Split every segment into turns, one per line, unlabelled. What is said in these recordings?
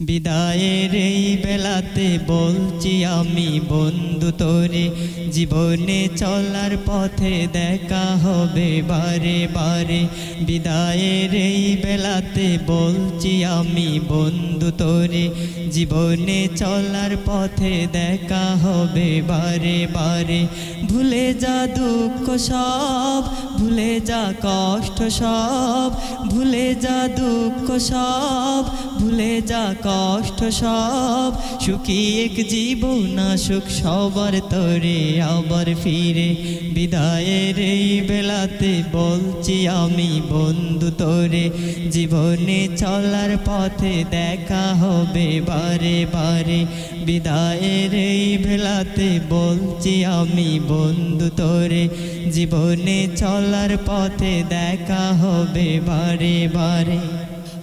বিদায়ের এই বেলাতে বলছি আমি, বন্ধু তোরে, জীবনে চলার পথে দেখা হবে বারে বারে। বিদায়ের এই বেলাতে বলছি আমি, বন্ধু তোরে, জীবনে চলার পথে দেখা হবে বারে বারে। ভুলে যা দুঃখ সব, ভুলে যা কষ্ট সব, ভুলে যা দুঃখ সব, ভুলে যা কষ্ট সব, সুখী এক জীবন সুখ সবার তরে আবার ফিরে। বিদায়ের এই বেলাতে বলছি আমি, বন্ধু তোরে, জীবনে চলার পথে দেখা হবে বারে বারে। বিদায়ের এই বেলাতে বলছি আমি, বন্ধু তোরে, জীবনে চলার পথে দেখা হবে বারে বারে।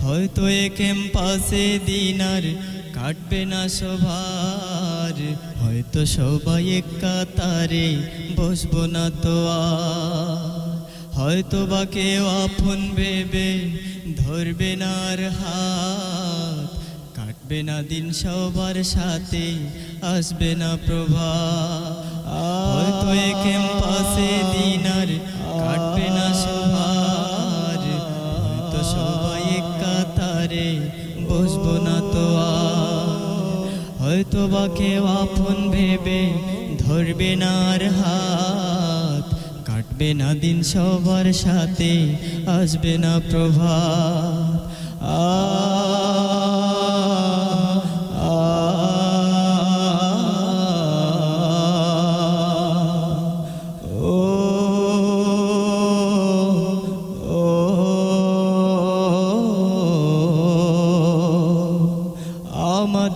হয়তো এ ক্যাম্পাসে দিনার কাটবে না সবার হয়তো সবাই এক কাতারে বসবো না তো আর। হয়তো বা কেউ আপন ভেবে ধরবে না আর হাত। কাটবে না দিন সবার সাথে, আসবে না প্রভা হয়তো এ ক্যাম্পাসে দিন আর কাটবে না সবার হয়তো সবাই এক কাতারে বসবো না তো হয়তো বা কেউ আপন ভেবে ধরবে না আর হাত। কাটবে না দিন সবার সাথে আসবে না প্রভাত। আ,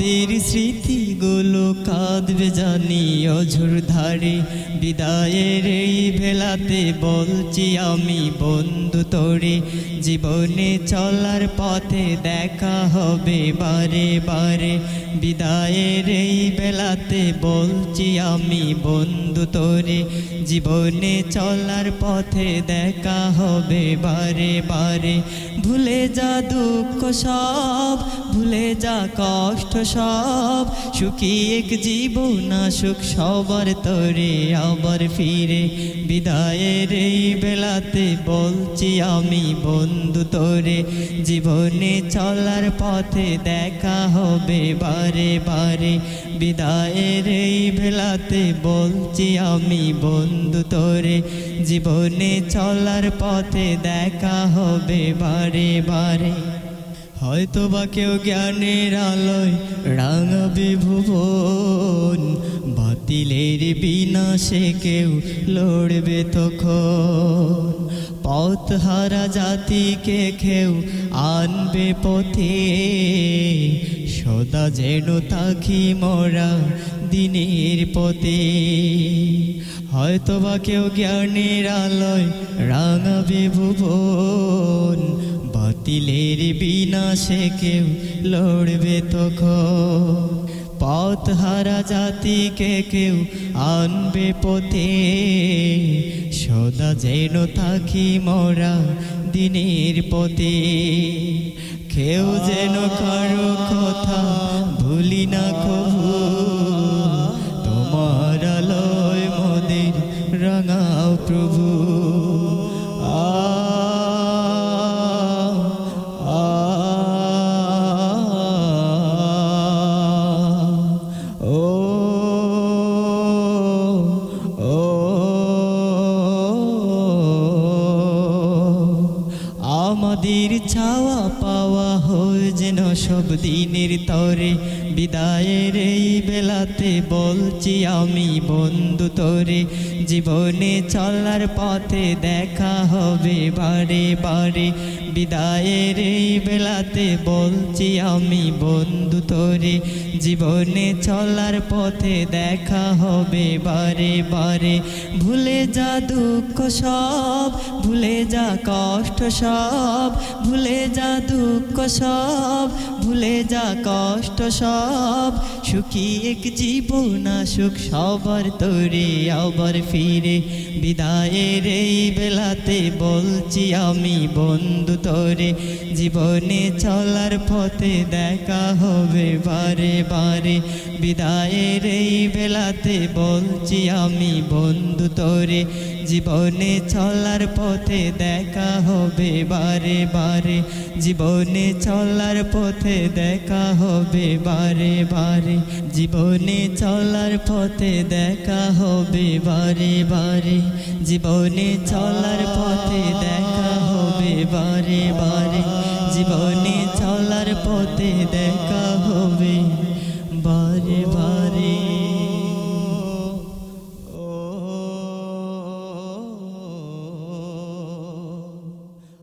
Kabir কাঁদবে জানি অঝুর ধারে। বিদায়ের এই ভেলাতে বলছি আমি বন্ধু তোরে। জীবনে চলার পথে দেখা হবে বারে বারে। বিদায়ের এই বেলাতে বলছি আমি বন্ধু তোরে। জীবনে চলার পথে দেখা হবে বারে বারে। ভুলে যা দুঃখ সব, ভুলে যা কষ্ট সব। সুখী এক জীবন সুখ সবার তরে, আবার ফিরে। বিদায়ের এই বেলাতে বলছি আমি বন্ধু তোরে, জীবনে চলার পথে দেখা হবে বারে বারে। বিদায়ের এই বেলাতে বলছি আমি বন্ধু তোরে, জীবনে চলার পথে দেখা হবে বারে বারে। হয়তো বা কেউ জ্ঞানের আলোয় রাঙাবে ভুবন। বাতিলের বিনাশে কেউ লড়বে তখন। পথ হারা জাতিকে কেউ আনবে পথে। সদা যেন তাকি মরা দিনের পথে। হয়তো বা কেউ জ্ঞানের আলোয় রাঙাবে ভুবন। বাতিলের বিনাশে কেউ লড়বে তখন। পথ হারা জাতিকে কেউ আনবে পথে। সদা যেন থাকি মরা দিনের পথে। কেউ যেন কারও কথা ভুলি না কবু দিনের তরে বিদায়ের এই বেলাতে বলছি আমি বন্ধু তোরে। জীবনে চলার পথে দেখা হবে বারে বারে। বিদায়ের এই বেলাতে বলছি আমি বন্ধু তোরে। জীবনে চলার পথে দেখা হবে বারে বারে। ভুলে যা দুঃখ সব, ভুলে যা কষ্ট সব, ভুলে যা দুঃখ সব, ভুলে যা কষ্ট সব, সুখী এক জীবন সুখ সবার তোরে আবার ফিরে। বিদায়ের এই বেলাতে বলছি আমি, বন্ধু তোরে, জীবনে চলার পথে দেখা হবে বারে বারে। বিদায়ের এই বেলাতে বলছি আমি, বন্ধু তোরে জীবনে চলার পথে দেখা হবে বারে বারে। জীবনে চলার পথে দেখা হবে বারে বারে। জীবনে চলার পথে দেখা হবে বারে বারে। জীবনে চলার পথে দেখা হবে বারে বারে। জীবনে চলার পথে দেখা হবে বারে বারে।